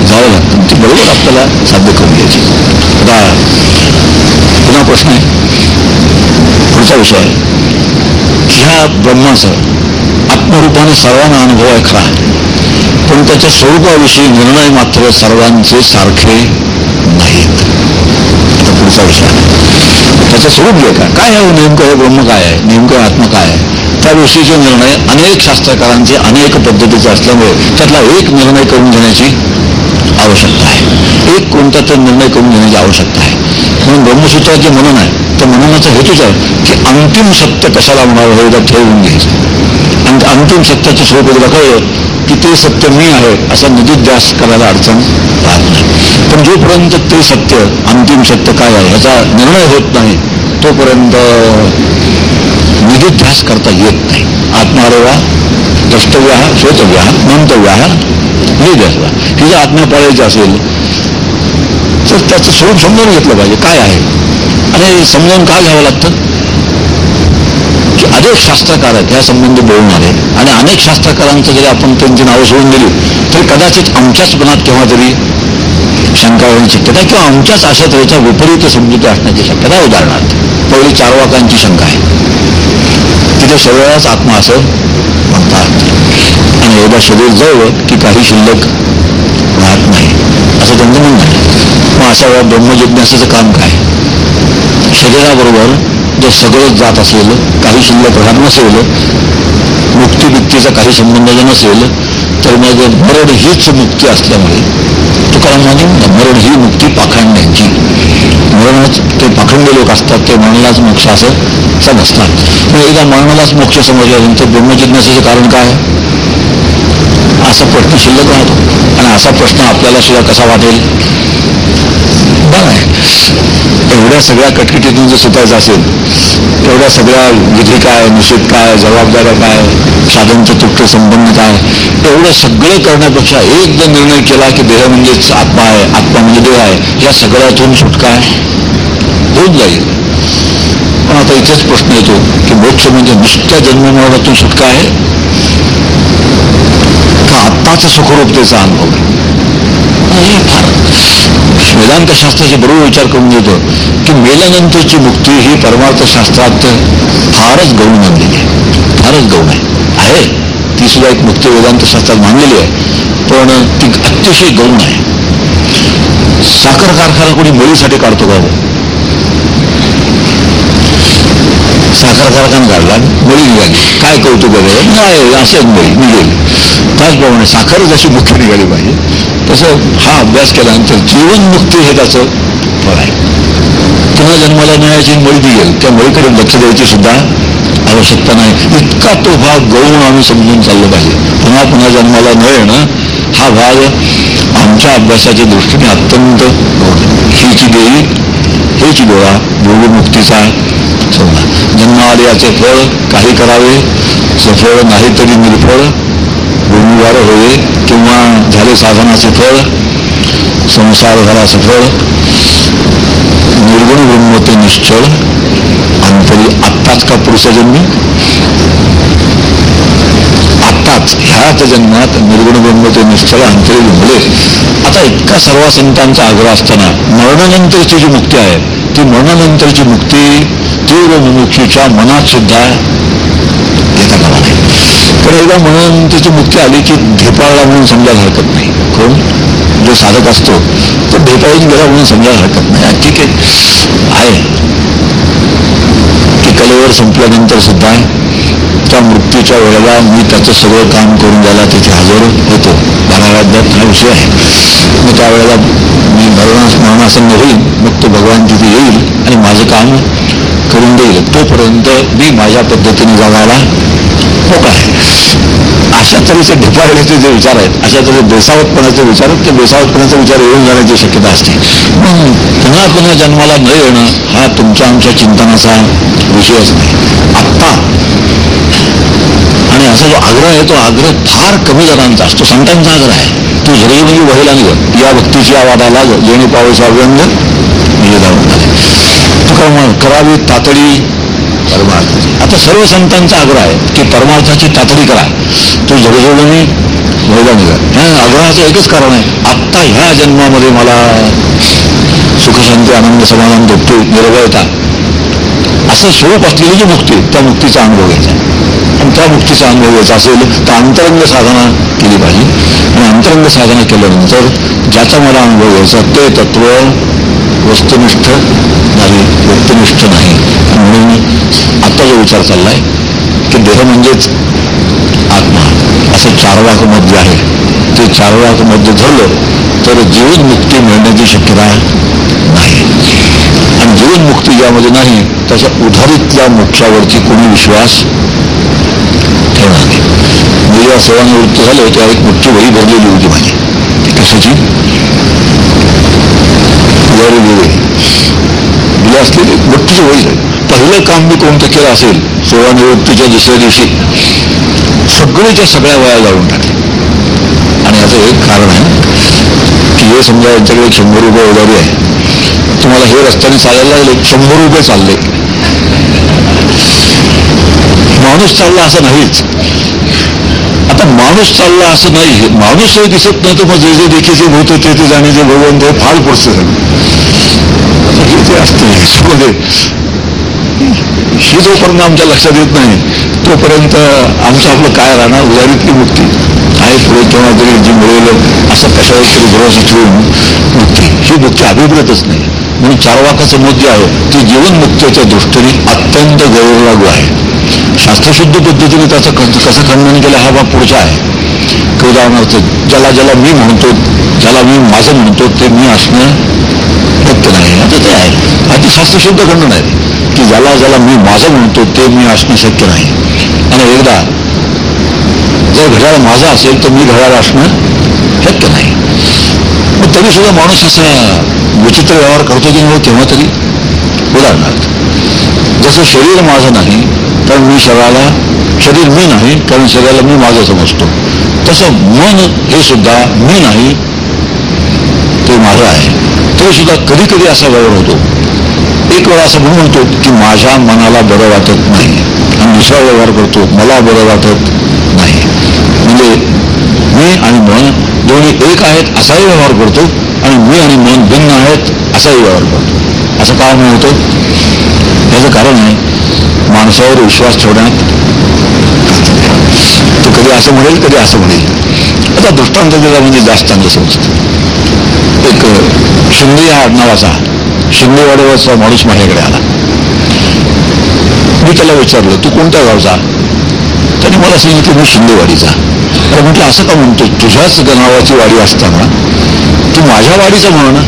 जावं लागतं ती बरोबर आपल्याला साध्य करून घ्यायची आता पुन्हा प्रश्न आहे पुढचा विषय आहे. ह्या ब्रह्माचं आत्मरूपाने सर्वांना अनुभव आहे खरा. पण त्याच्या स्वरूपाविषयी निर्णय मात्र सर्वांचे सारखे नाहीत. आता पुढचा विषय. त्याचं स्वरूप जे काय काय आहे हो? नेमकं हे ब्रह्म काय आहे? नेमकं आत्म काय आहे? त्याविषयीचे निर्णय अनेक शास्त्रकारांचे अनेक पद्धतीचे असल्यामुळे त्यातला एक निर्णय करून घेण्याची आवश्यकता आहे. एक कोणता तर निर्णय करून घेण्याची आवश्यकता आहे. म्हणून ब्रह्मसूत्राचे म्हणून आहे. त्या मननाचा हेतूच आहे की अंतिम सत्य कशाला म्हणावं हे एकदा ठेवून घ्यायचं. आणि अंतिम सत्याचं स्वरूप एकदा कळलं की ते सत्य मी आहे असा निधिध्यास करायला अडचण राहत नाही. पण जोपर्यंत ते सत्य अंतिम सत्य काय आहे ह्याचा निर्णय होत नाही तोपर्यंत निधिध्यास करता येत नाही. आत्मारेवा द्रष्टव्य श्रोतव्य मंतव्य निध्यास ही जर आत्मा पाळायची असेल तर त्याचं स्वरूप समजून घेतलं पाहिजे. काय आहे? आणि समजावून का घ्यावं लागतं? की अनेक शास्त्रकार आहेत या संबंधी बोलणारे. आणि अनेक शास्त्रकारांचं जरी आपण त्यांची नावं सोडून दिली तरी कदाचित आमच्याच मनात केव्हा तरी शंका होण्याची शक्यता किंवा आमच्याच अशा तऱ्हेच्या विपरीत समजुती असण्याची शक्यता उदाहरणार्थ. पहिली चारवाकांची शंका आहे. तिथे शरीराच आत्मा असं म्हणतात. आणि एकदा शरीर जवळ की काही शिल्लक राहत नाही. असं त्यांचं म्हणणं आहे मग अशा वेळा ब्रह्मजिज्ञासाचं काम काय? शरीराबरोबर जर सगळंच जात असेल काही शिल्लक राहत नसेल मुक्तीबिक्तीचा काही संबंध जर नसेल तर मग मरण हीच मुक्ती असल्यामुळे तुकाराम म्हणे मरण ही मुक्ती पाखंड्यांची मरणच ते पाखंड लोक असतात ते मरणालाच मोक्ष असं समजतात. मग एकदा मरणालाच मोक्ष समजल्यानंतर ब्रह्मजिज्ञासाचं कारण काय? असा प्रश्न शिल्लक राहतो आणि असा प्रश्न आपल्याला सुद्धा कसा वाटेल? बरं आहे एवढ्या सगळ्या कटकटीतून जर सुटायचं असेल एवढ्या सगळ्या विधी काय निषेध काय जबाबदाऱ्या काय साधनचं चतुर्थ संबंध काय एवढं सगळं करण्यापेक्षा एकदा निर्णय केला की देह म्हणजेच आत्मा आहे आत्मा म्हणजे देह आहे या सगळ्यातून सुटका होऊन जाईल. पण आता इथेच प्रश्न येतो की मोक्ष म्हणजे नुसत्या जन्ममरणातून सुटका आहे का आत्ताच सुखरूपतेचा अनुभव? आहे फार. वेदांत शास्त्राचे बरोबर विचार करून देतो की मेल्यानंतरची मुक्ती ही परमार्थ शास्त्रात फारच गौण मानलेली आहे. फारच गौण आहे. आहे. ती सुद्धा एक मुक्ती वेदांत शास्त्रात मानलेली आहे. पण ती अतिशय गौण आहे. साखर कारखाना कोणी मुलीसाठी काढतो का हो? साखर कारखाना काढला मळी निघाली. काय कौतुक आहे? नाही असं मळी निघेल. त्याचप्रमाणे साखर जशी मुख्य निघाली पाहिजे तसं हा अभ्यास केल्यानंतर जीवनमुक्ती हे त्याचं फळ आहे. पुन्हा जन्माला न्यायाची मळी निघेल त्या मळीकडे लक्ष द्यायची सुद्धा आवश्यकता नाही. इतका तो भाग गळून आम्ही समजून चाललो पाहिजे. पुन्हा पुन्हा जन्माला न येणं हा भाग आमच्या अभ्यासाच्या दृष्टीने अत्यंत हिची हीची देवी हेच डोळा मुक्तीचा सौदा जन्म आल्याचे फळ काही करावे सफळ नाही तरी निर्फळ गुणवार होवे किंवा झाले साधनाचे फळ संसार झाला सफळ निर्गुण ब्रह्मते निश्चळ अंतरी आत्ताच का पुरुषजन्मी? आताच ह्याच जन्मात निर्गुण ब्रह्मते निश्चळ अंतरी विंबले आता इतका सर्व संतांचा आग्रह असताना मरणानंतरची जी मुक्ती आहे ती मरणानंतरची मुक्ती तीव्र मुमुक्षीच्या मनात सुद्धा येता कामा नाही पण एकदा मरणानंतरची मुक्ती आली की ढेपाळला म्हणून समजायला हरकत नाही. कोण? जो साधक असतो तो ढेपाळून गेला म्हणून समजायला हरकत नाही. ठीक आहे आहे. की कलेवर संपल्यानंतर सुद्धा त्या मृत्यूच्या वेळेला मी त्याचं सगळं काम करून द्यायला तिथे हजर होतो. बाराव्यात हा विषय आहे. मग त्यावेळेला मी मरणास मरणासन्न होईल मग तो भगवान तिथे येईल आणि माझं काम करून देईल. तोपर्यंत मी माझ्या पद्धतीने जगायला मोकळा आहे. अशा तऱ्हेचे ढिपाळण्याचे जे विचार आहेत अशा तऱ्हे बेसावतपणाचे विचार आहेत ते बेसावतपणाचा विचार येऊन जाण्याची शक्यता असते. म्हणून पुन्हा पुन्हा जन्माला न येणं हा तुमच्या आमच्या चिंतनाचा विषयच नाही. आत्ता. आणि असा जो आग्रह आहे तो आग्रह फार कमी जणांचा असतो. संतांचा आग्रह आहे. तू झरेवली म्हणजे वहिला निघ या भक्तीची आवादा लाग जेणे पावसा व्यंग निवेदावर तुका करावी तातडी परमार्थ. आता सर्व संतांचा आग्रह आहे की परमार्थाची तातडी करा. तो जगजोगाने महिला निघा आग्रहाचं एकच कारण आहे. आत्ता ह्या जन्मामध्ये मला सुखशांती आनंद समाधान भेटतो निरवयता असं स्वरूप असलेली जी मुक्ती त्या मुक्तीचा अनुभव घ्यायचा आणि त्या मुक्तीचा अनुभव घ्यायचा असेल तर अंतरंग साधना केली पाहिजे. आणि अंतरंग साधना केल्यानंतर ज्याचा मला अनुभव घ्यायचा ते तत्व वस्तुनिष्ठ नाही व्यक्तिनिष्ठ नाही. म्हणून आता जो विचार चाललाय की देह म्हणजेच आत्मा. असं चारवाक मध्य आहे. ते चारवाक मध्य धरलं तर जीवनमुक्ती मिळण्याची शक्यता नाही. आणि जीवनमुक्ती ज्यामध्ये नाही त्याच्या उधारीतल्या मोक्षावरती कोणी विश्वास ठेवणार नाही मी सेवानिवृत्त झाले तेव्हा एक मोठी वही भरलेली होती माझी. कशाची? दिली असलेली मोठीच वही आहे पहिलं काम मी कोणतं केलं असेल सेवानिवृत्तीच्या दुसऱ्या दिवशी सगळीच्या सगळ्या वया जाळून टाकल्या. आणि याचं एक कारण आहे की हे समजा यांच्याकडे शंभर रुपये उधारी आहे. तुम्हाला हे रस्त्याने चालायला लागले शंभर रुपये चालले. माणूस चालला असं नाहीच. आता माणूस चालला असं नाही माणूसही दिसत नाही तर मग जे जे देखीचे भूत ते ते जाणे जे भगवंत हे फार पुढचं झालं. हे ते असते ह्याच्यामध्ये ही जोपर्यंत आमच्या लक्षात येत नाही तोपर्यंत आमचं आपलं काय राहणार? उदारीतली मुक्ती आहे पुढे किंवा तरी जी मिळेल असं कशावर तरी भरोसा ठेवून मुक्ती ही मुक्ती अभिप्रेतच नाही. म्हणून चार वाकाचं मत जे आहे. ते जीवनमुक्तीच्या दृष्टीने अत्यंत गौरवलागू आहे. शास्त्रशुद्ध पद्धतीने त्याचं कसं खंडन केलं हा बाब पुढचा आहे. की उदाहरणार्थ ज्याला ज्याला मी म्हणतो ज्याला मी माझं म्हणतो ते मी असणं शक्य नाही. आता ते आहे. अति शास्त्रशुद्ध खंडन आहे. की ज्याला ज्याला मी माझं म्हणतो ते मी असणं शक्य नाही. आणि एकदा जर घड्याळ माझा असेल तर मी घड्याळ असणं शक्य नाही. मग तरी सुद्धा माणूस असा विचित्र व्यवहार करतो की नाही तेव्हा तरी उदाहरणार्थ जसं शरीर माझं नाही तर मी शरीराला शरीर मी नाही कारण शरीराला मी माझं समजतो. तसं मन हे सुद्धा मी नाही ते माझं आहे. तरी सुद्धा कधी कधी असा व्यवहार होतो. एक वेळा असं म्हणून म्हणतो की माझ्या मनाला बरं वाटत नाही. आणि दुसरा व्यवहार करतो मला बरं वाटत नाही. म्हणजे मी आणि मन दोन्ही एक आहेत असाही व्यवहार करतो आणि मी आणि मन भिन्न आहेत असाही व्यवहार करतो. असं का म्हणतो? याचं कारण आहे माणसावर विश्वास ठेवण्यात तो कधी असं म्हणेल कधी असं म्हणेल. आता दृष्टांत त्याला म्हणजे जास्त चांगलं समजत. एक शिंदे या आडनावाचा शिंदेवाडीवरचा माणूस माझ्याकडे आला. मी त्याला विचारलं तू कोणत्या गावचा? त्याने मला सांगितलं मी शिंदेवाडीचा. तर म्हटलं असं का म्हणतो तुझ्याच नावाची वाडी असताना तू माझ्या वाडीचा म्हण ना.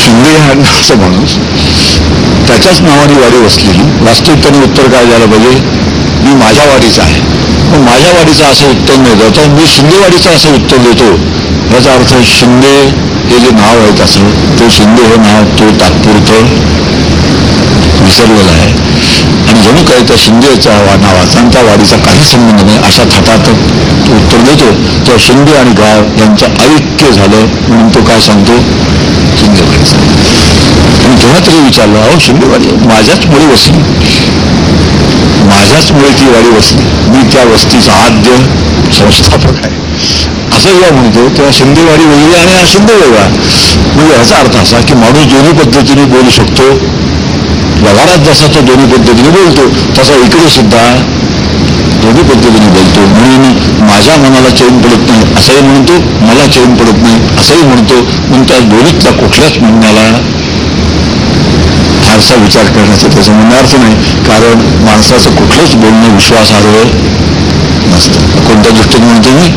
शिंदे हा नावाचा माणूस त्याच्याच नावाने वाडी बसलेली वास्तविक त्याने उत्तर काय द्यायला पाहिजे मी माझ्या वाडीचा आहे. मग माझ्या वाडीचं असं उत्तर नाही देतो. मी शिंदेवाडीचं असं उत्तर देतो. याचा अर्थ शिंदे हे जे नाव आहे त्याचं ते शिंदे हे नाव तो तात्पुरतं विसरलेलं आहे. आणि जणू काही त्या शिंदेच्या नावाचा वाडीचा काही संबंध नाही. अशा थाटात तो उत्तर देतो. तेव्हा शिंदे आणि गाव यांचं ऐक्य झालं म्हणून तो काय सांगतो? शिंदेवाडीचा आणि तेव्हा तरी विचारलं अहो शिंदेवाडी माझ्याच मुळे बसली माझ्याच मुळे ती वाडी वसली. मी त्या वस्तीचा आद्य संस्थापक आहे. असं जेव्हा म्हणतो तेव्हा शिंदेवाडी वेगळी आणि हा शिंदे वेगळा. म्हणजे याचा अर्थ असा की माणूस दोन्ही पद्धतीने बोलू शकतो. व्यवहारात जसा तो दोन्ही पद्धतीने बोलतो तसा इकडे सुद्धा दोन्ही पद्धतीने बोलतो. म्हणून माझ्या मनाला चैन पडत नाही असंही म्हणतो मला चैन पडत नाही असंही म्हणतो. म्हणून त्या दोन्हीतल्या कुठल्याच म्हणण्याला फारसा विचार करण्याचा त्याचा म्हणण्यार्थ नाही. कारण माणसाचं कुठलंच बोलणं विश्वासार्ह नसतं. कोणत्या दृष्टीने म्हणतो मी?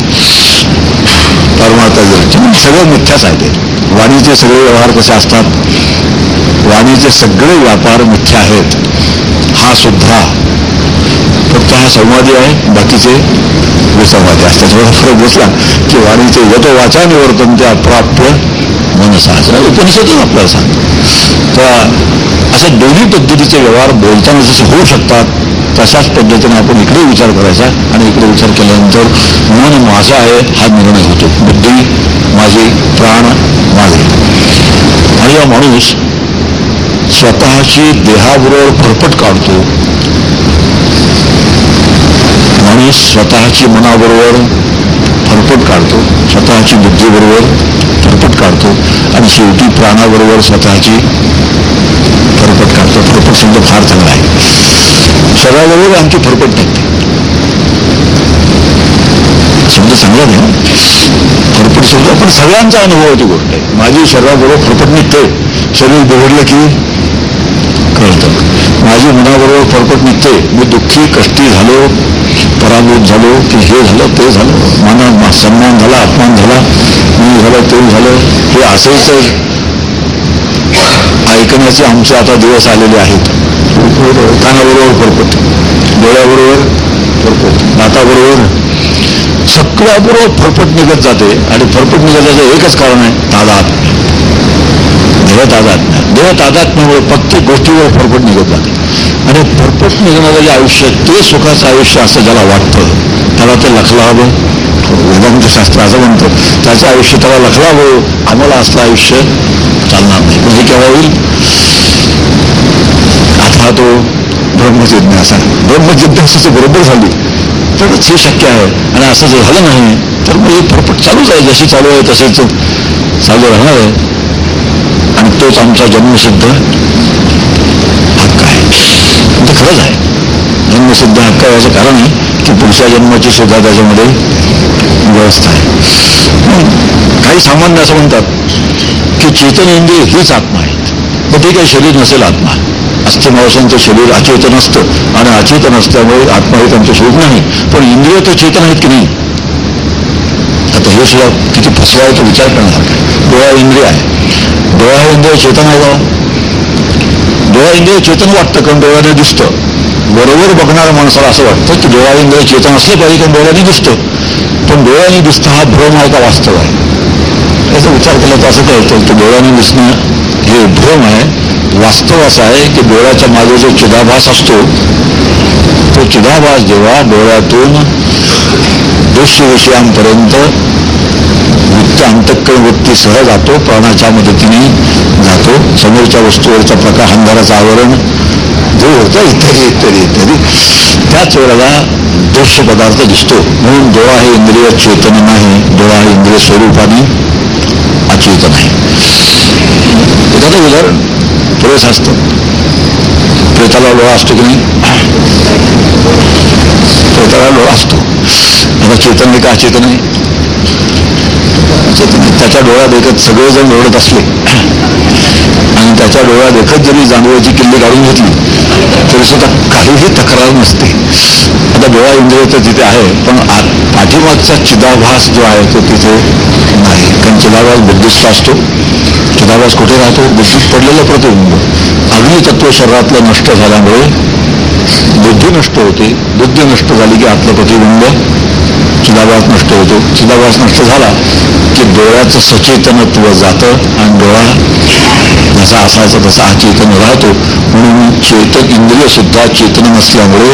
परमार्थ दृष्टीने म्हणजे सगळं मिथ्याच आहे ते वाणीचे सगळे व्यवहार कसे असतात? वाणीचे सगळे व्यापार मिथ्या आहेत. हा सुद्धा फक्त हा संवादी आहे बाकीचे विसंवादी असतात. थोडा फरक बसला की वाणीचे यतो वाचा निवर्तन ते अप्राप्य मनसा. उपनिषदच आपल्याला सांगतो. तर अशा दोन्ही पद्धतीचे व्यवहार बोलताना जसे होऊ शकतात तशाच पद्धतीने आपण इकडे विचार करायचा आणि इकडे विचार केल्यानंतर मन माझा आहे हा निर्णय होतो. बुद्धी माझी प्राण माझे. आणि हा माणूस स्वतःची देहाबरोबर फरफट काढतो. माणूस स्वतःची मनाबरोबर फरफट काढतो स्वतःची बुद्धीबरोबर फरफट काढतो आणि शेवटी प्राणाबरोबर स्वतःची फरफट काढतो. फरफट शब्द फार चांगला आहे. शरीराबरोबर आमची फरफट निघते शब्द चांगला नाही फरफट शब्द पण सगळ्यांचा अनुभव अनुभवाची गोष्ट. आहे माझी शरीराबरोबर फरफट निघते. शरीर बिघडलं की कळतं. माझी मनाबरोबर फरफट निघते. मी दुःखी कष्टी झालो पराभूत झालो की हे झालं ते झालं. मना सन्मान झाला अपमान झाला. मी झालं ते झालं. हे असेच ऐकण्याचे आमचे आता दिवस आलेले आहेत. कानाबरोबर फरफट डोळ्याबरोबर फरफट दाताबरोबर सगळ्याबरोबर फरफट निघत जाते. आणि फरफट निघत एकच कारण आहे तादात देह तादात्म्य देह तादात्म्यामुळे प्रत्येक गोष्टीवर फरफट निघत जाते. आणि फरफट निघणारं जे आयुष्य ते सुखाचं आयुष्य असं ज्याला वाटतं त्याला ते लखलावं वेदांत शास्त्र असं म्हणतं त्याचं आयुष्य त्याला लखलावं आम्हाला असलं आयुष्य चालणार नाही. म्हणजे केव्हा होईल? आता तो ब्रह्मजिज्ञासा. ब्रह्मजिज्ञासाची बरोबर झाली. तरच हे शक्य आहे. आणि असं जर झालं नाही तर मग हे फरफट चालूच आहे. जशी चालू आहे तसेच चालू राहणार आहे. आणि तोच आमचा जन्मसिद्ध हक्क आहे. ते खरंच आहे. जन्मसिद्ध हक्क याचं कारण आहे की पुढच्या जन्माची सुद्धा त्याच्यामध्ये व्यवस्था आहे. काही सामान्य असं म्हणतात की चेतन इंद्रिय हीच आत्मा आहेत. पण ते काही शरीर नसेल आत्मा. अस्थिमावसांचं शरीर अचेतन असतं. आणि अचेतन असल्यामुळे आत्मा हे त्यांचं शरीर नाही. पण इंद्रिय तर चेतन आहेत की नाही? हे सुद्धा किती तो विचार करणार. डोळा इंद्रिय आहे. डोळा हे इंद्रिय चेतन आहे का? डोळा इंद्रिय चेतन वाटतं कारण डोळ्याने दिसतं. बरोबर बघणाऱ्या माणसाला असं वाटतं की डोळा इंद्रिय चेतन असलं पाहिजे कारण डोळ्याने दिसतं. पण डोळ्याने दिसतं हा भ्रम आहे का वास्तव आहे? याचा विचार केला तर असं कळतं की डोळ्याने दिसणं हे भ्रम आहे. वास्तव असं आहे की डोळ्याच्या मागे जो चिदाभास असतो तो चिदाभास जेव्हा डोळ्यातून दृश्य विषयांपर्यंत वृत्त अंतक्कळ वृत्ती सह जातो प्राणाच्या मदतीने जातो. समोरच्या वस्तूवरचा प्रकाश अंधाराचं आवरण जो होतं इत्यादी इत्यादी इत्यादी. त्याच वेळेला दृश्य पदार्थ दिसतो. म्हणून डोळा हे इंद्रिय चेतन नाही. डोळा हे इंद्रिय स्वरूपाने अचेतन आहे एखादं उदाहरण. प्रेस असतं प्रेताला डोळा असतो की नाही? प्रेताला डोळा असतो. आता चेतन का अचेतन आहे म्हणजे त्याच्या डोळ्या देखत सगळेजण ओढत असले. आणि त्याच्या डोळ्या देखत जरी जांभूळाची किल्ली काढून घेतली तरी सुद्धा काहीही तक्रार नसते. आता डोळा इंद्रिय तर तिथे आहे पण पाठीमागचा चिदाभास जो आहे तो तिथे नाही. कारण चिदाभास बुद्धिस्त असतो. चिदाभास कुठे राहतो? बुद्धीत पडलेलं प्रतिबिंब अग्नितत्व शरीरातलं नष्ट झाल्यामुळे बुद्धी नष्ट होते. बुद्धी नष्ट झाली की आपलं प्रतिबिंब चिदाभास नष्ट होतो. चिदाभास नष्ट झाला की डोळ्याचं सचेतनत्व जातं आणि डोळा जसा असायचा तसा अचेतन राहतो. म्हणून चेतन इंद्रिय सुद्धा चेतन नसल्यामुळे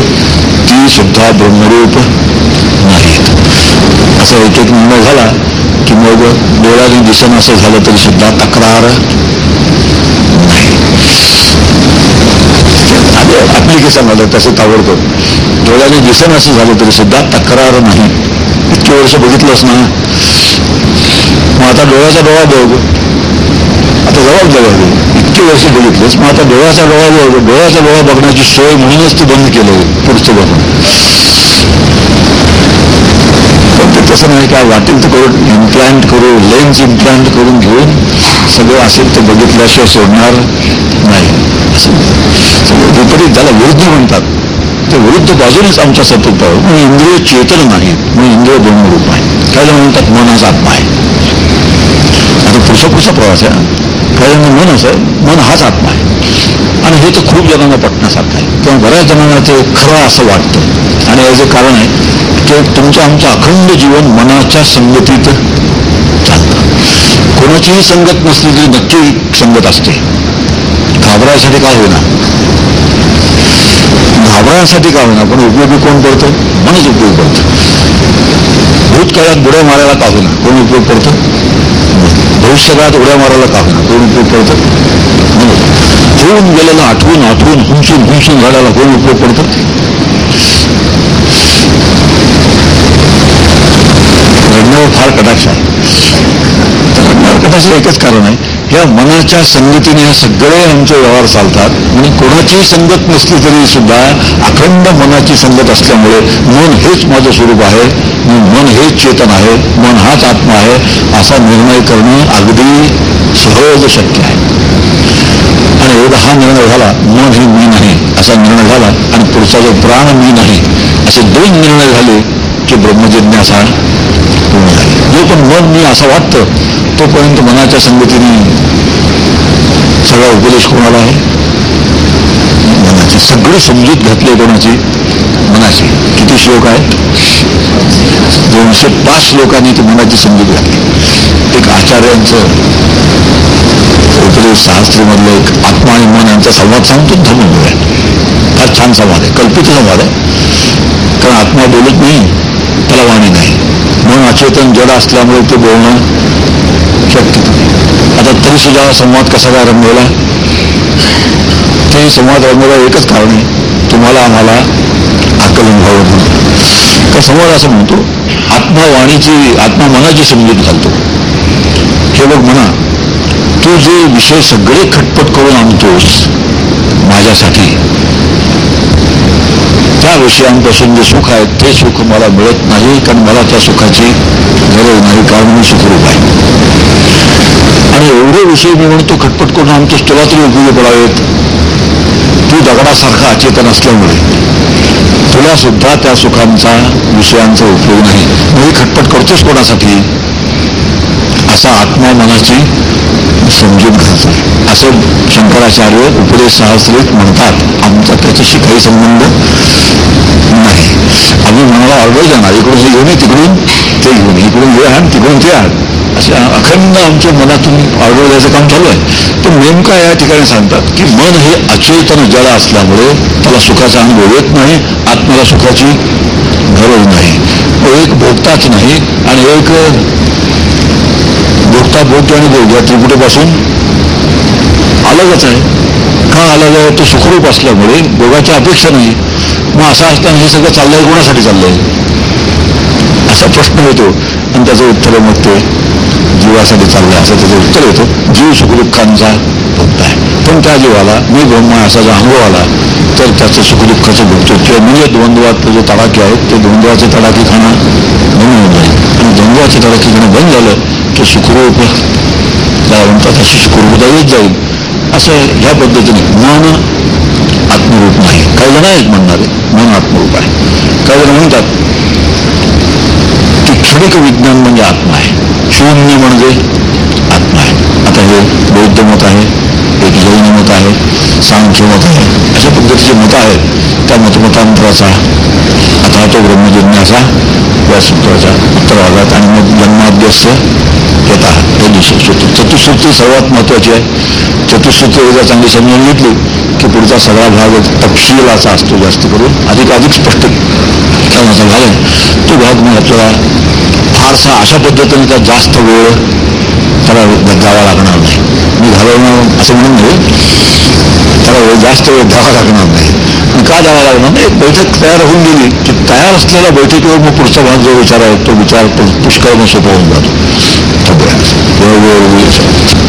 ती सुद्धा ब्रह्मरूप नाहीत. असा एक एक निर्णय झाला की मग डोळ्याने दिसन असं झालं तरी सुद्धा तक्रार नाही. ऍप्लिकेशन आलं तसं ताबडतोब. डोळ्याने दिसेन असं झालं तरी सुद्धा तक्रार नाही. इतके वर्ष बघितलंच ना. मग आता डोळ्याचा डोळा बघ. आता जबाबदारी आली इतके वर्ष बघितलेस. मग आता डोळ्याचा डोळा बघ. डोळ्याचा डोळा बघण्याची सोय म्हणूनच ते बंद केलं पुढचं बघून. तसं नाही काय वाटेल तर करून इम्प्लांट करू लेन्स इम्प्लांट करून घेऊन सगळं असेल ते बघितल्याशिवाय सोडणार नाही. असं. सगळं विपरीत त्याला विरुद्ध म्हणतात. ते विरुद्ध बाजूनेच आमच्या सतत मग इंद्रिय चेतन नाही मग इंद्रिय ब्रह्मरूप आहे काय म्हणतात मनाचा आत्मा आहे. आता पुढचा पुढचा प्रवास आहे. काही जण मन असं आहे. मन हाच आत्मा आहे. आणि हे तर खूप जणांना पटण्यासारखं आहे. किंवा बऱ्याच जणांना ते खरं असं वाटतं. आणि याचं कारण आहे की तुमचं आमचं अखंड जीवन मनाच्या संगतीत चालतं. कोणाचीही संगत नसली तरी नक्की संगत असते. घाबरायसाठी काय होईना. घाबरायसाठी काय होईना. पण उपयोगी कोण पडतो मनच उपयोग पडतो भूतकाळात बुड्या मारायला का होईना. कोण उपयोग पडतो भविष्यकाळात उड्या मारायला का होणार कोण उपयोग पडतो म्हणजे होऊन गेलेलं आठवून आठवून हुंसून हुंसून झाल्याला कोण उपयोग पडतो घडण्यावर फार कटाक्ष आहे. रडण्यावर एकच कारण आहे. या मनाच्या संगतीने हे सगळे आमचे व्यवहार चालतात. म्हणून कोणाचीही संगत नसली तरी सुद्धा अखंड मनाची संगत असल्यामुळे मन हेच माझं स्वरूप आहे. मन हेच चेतन आहे. मन हाच आत्मा आहे. असा निर्णय करणं अगदी सहज शक्य आहे. आणि एवढा हा निर्णय झाला मन हे मी नाही असा निर्णय झाला आणि पुढचा जो प्राण मी नाही असे दोन निर्णय झाले की ब्रह्मजिज्ञासा पूर्ण झाली. जो पण मन मी असं वाटतं तोपर्यंत मनाच्या संगतीने सगळा उपदेश कोणाला आहे. मनाची सगळं समजूत घातले कोणाची? मनाची. किती श्लोक आहेत? दोनशे पाच श्लोकांनी ती मनाची समजूत घातली. एक आचार्यांचं उपदेश शास्त्रीमधलं एक आत्मा आणि मन यांचा संवाद सांगतो धर्म फार छान संवाद आहे. कल्पित संवाद आहे. कारण आत्मा बोलत नाही त्याला वाणी नाही. म्हणून अचेतन जड असल्यामुळे ते बोलणं शक्य आता तरी सुद्धा संवाद कसा काय रंगवला ते संवाद रंगवला एकच कारण आहे. तुम्हाला आम्हाला आकलन व्हावं म्हणून तर संवाद असं म्हणतो आत्मा वाणीची आत्मा मनाची समजूत घालतो. हे बघ म्हणा तू जे विषय सगळे खटपट करून आणतोस माझ्यासाठी त्या विषयांपासून जे सुख आहे ते सुख मला मिळत नाही कारण मला त्या सुखाची गरज नाही कारण मी सुखरूप आहे. आणि एवढे विषय मी म्हणतो खटपट करून आणतोस तुला तरी उपयोगी पडावेत. तू दगडासारखा अचेतन असल्यामुळे. तुला सुद्धा त्या सुखांचा विषयांचा उपयोग नाही. मी खटपट करतोस कोणासाठी? असा आत्मा मनाची समजून घालतो असं शंकराचार्य उपदेश सहस्रित म्हणतात. आमचा त्याच्याशी काही संबंध नाही. आम्ही मनाला ऑर्डर जाणार. इकडून हे घेऊन तिकडून ते घेऊन इकडून हे आण तिकडून ते आण. असे अखंड आमच्या मनातून ऑर्डर द्यायचं काम चालू आहे. तर नेमका या ठिकाणी सांगतात की मन हे अचेतन जड असल्यामुळे त्याला सुखाचा अनुभव येत नाही आत्म्याला सुखाची गरज नाही. एक भोगताच नाही आणि एक भोगता भोगतो आणि भोग या त्रिपुटीपासून अलगच आहे. का अलग आहे? तो सुखरूप असल्यामुळे भोगाची अपेक्षा नाही. मग असं असताना हे सगळं चाललंय कोणासाठी चाललंय? असा प्रश्न येतो. आणि त्याचं उत्तर मग ते जीवासाठी चाललंय असं त्याचं उत्तर येतं. जीव सुखदुःखांचा भक्त आहे. पण त्या जीवाला मी ब्रह्म असा जो अनुभव आला तर त्याचं सुखदुःखाचं भोगतो किंवा मी म्हणजे द्वंद्वातले जे तडाखे आहेत ते द्वंद्वाचे तडाखे खाणं म्हणून होऊन जाईल. आणि द्वंद्वाचे तडाखे ठिकाणी बंद झालं की सुखरूप त्याला म्हणतात अशी सुखरूपता येत जाईल असं ह्या पद्धतीने मन आत्मरूप नाही. काही जण आहेत म्हणणारे मन आत्मरूप आहे. काही जण म्हणतात की क्षणिक विज्ञान म्हणजे आत्मा आहे. शून्य म्हणजे आत्मा आहे. आता हे बौद्ध मत आहे एक जैन मत आहे सांख्य मत आहे. अशा पद्धतीचे मत आहेत. त्या मतमतांतराचा आता तो ब्रह्मजिज्ञासा या सूत्राच्या उत्तरार्धात आणि मग जन्माद्यस्य येता हे दिशे. चतुश्रुती सर्वात महत्वाची आहे. चतुश्रुती एकदा चांगली समजून घेतली की पुढचा सगळा भाग तपशिलाचा असतो जास्त करून. अधिकाधिक अधिक स्पष्ट करण्याचा भाग आहे. तो भाग मग आपल्याला फारसा अशा पद्धतीने का जास्त वेळ त्याला द्यावा लागणार नाही. मी घालवणार असं म्हणून नव्हे त्याला वेळ जास्त वेळ द्यावा लागणार नाही. आणि का द्यावा लागणार नाही? बैठक तयार होऊन गेली की तयार असलेल्या बैठकीवर मग पुढचा भाग जो विचार आहे तो विचार पुष्कळ सोपा होऊन जातो. वेळ वेळ